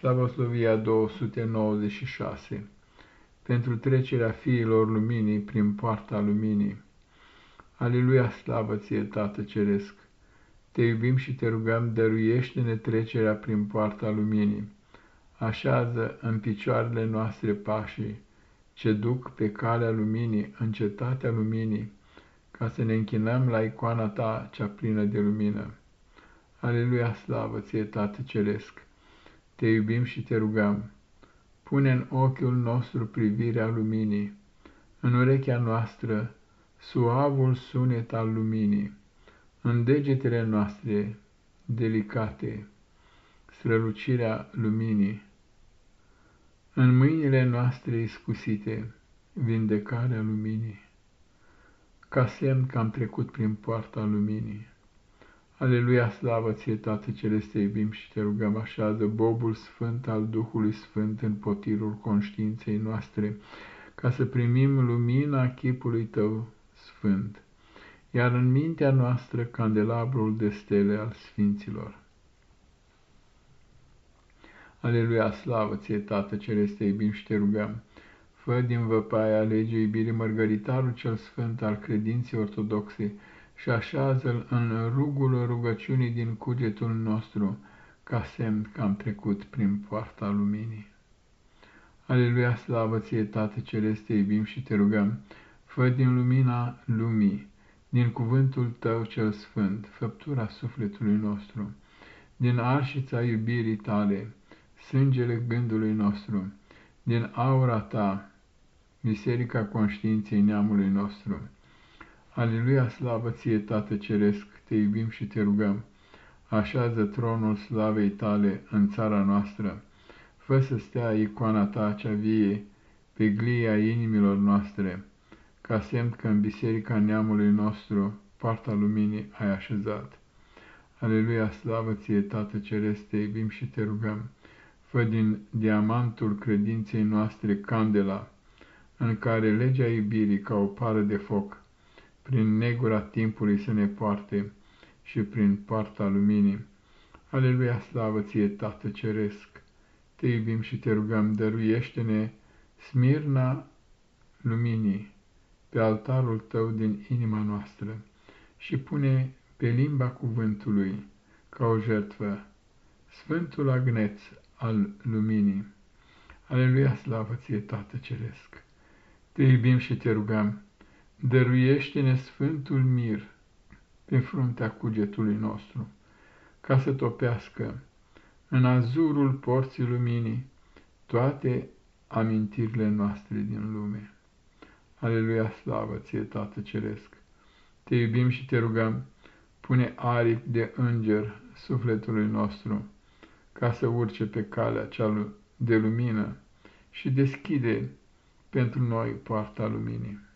Slavoslovia 296 Pentru trecerea fiilor luminii prin poarta luminii. Aleluia, slavă ție, Tată Ceresc! Te iubim și te rugăm, dăruiește-ne trecerea prin poarta luminii. Așează în picioarele noastre pașii, ce duc pe calea luminii, în cetatea luminii, ca să ne închinăm la icoana ta cea plină de lumină. Aleluia, slavă ție, Tată Ceresc! Te iubim și te rugăm. Pune în ochiul nostru privirea luminii, în urechea noastră suavul sunet al luminii, în degetele noastre delicate strălucirea luminii, în mâinile noastre iscusite vindecarea luminii, ca semn că am trecut prin poarta luminii. Aleluia, slavă ție, Tată Celeste, te iubim și te rugăm, așează bobul sfânt al Duhului Sfânt în potirul conștiinței noastre, ca să primim lumina chipului tău sfânt, iar în mintea noastră candelabrul de stele al Sfinților. Aleluia, slavă ție, Tată Celeste, te iubim și te rugăm, fă din văpaia legii iubirii mărgăritarul cel sfânt al credinței ortodoxe, și așează-l în rugul rugăciunii din cugetul nostru, ca semn că am trecut prin poarta luminii. Aleluia, slavă ție, Tată Celeste, te iubim și te rugăm, fă din lumina lumii, din cuvântul tău cel sfânt, făptura sufletului nostru, din arșița iubirii tale, sângele gândului nostru, din aura ta, biserica conștiinței neamului nostru, Aleluia, slavă ție, Tată Ceresc, te iubim și te rugăm. Așează tronul slavei tale în țara noastră. Fă să stea icoana ta cea vie pe glia inimilor noastre, ca semn că în biserica neamului nostru, partea luminii ai așezat. Aleluia, slavă ție, Tată Ceresc, te iubim și te rugăm. Fă din diamantul credinței noastre candela, în care legea iubirii ca o pară de foc, prin negura timpului să ne poarte și prin poarta luminii. Aleluia, slavă ție, Tată Ceresc! Te iubim și te rugăm, dăruiește-ne smirna luminii pe altarul tău din inima noastră și pune pe limba cuvântului ca o jertfă Sfântul Agneț al luminii. Aleluia, slavă ție, Tată Ceresc! Te iubim și te rugăm, dăruiește-ne Sfântul Mir pe fruntea cugetului nostru, ca să topească în azurul porții luminii toate amintirile noastre din lume. Aleluia, slavă ție, Tată Ceresc! Te iubim și te rugăm, pune aripi de înger sufletului nostru, ca să urce pe calea cea de lumină și deschide pentru noi poarta luminii.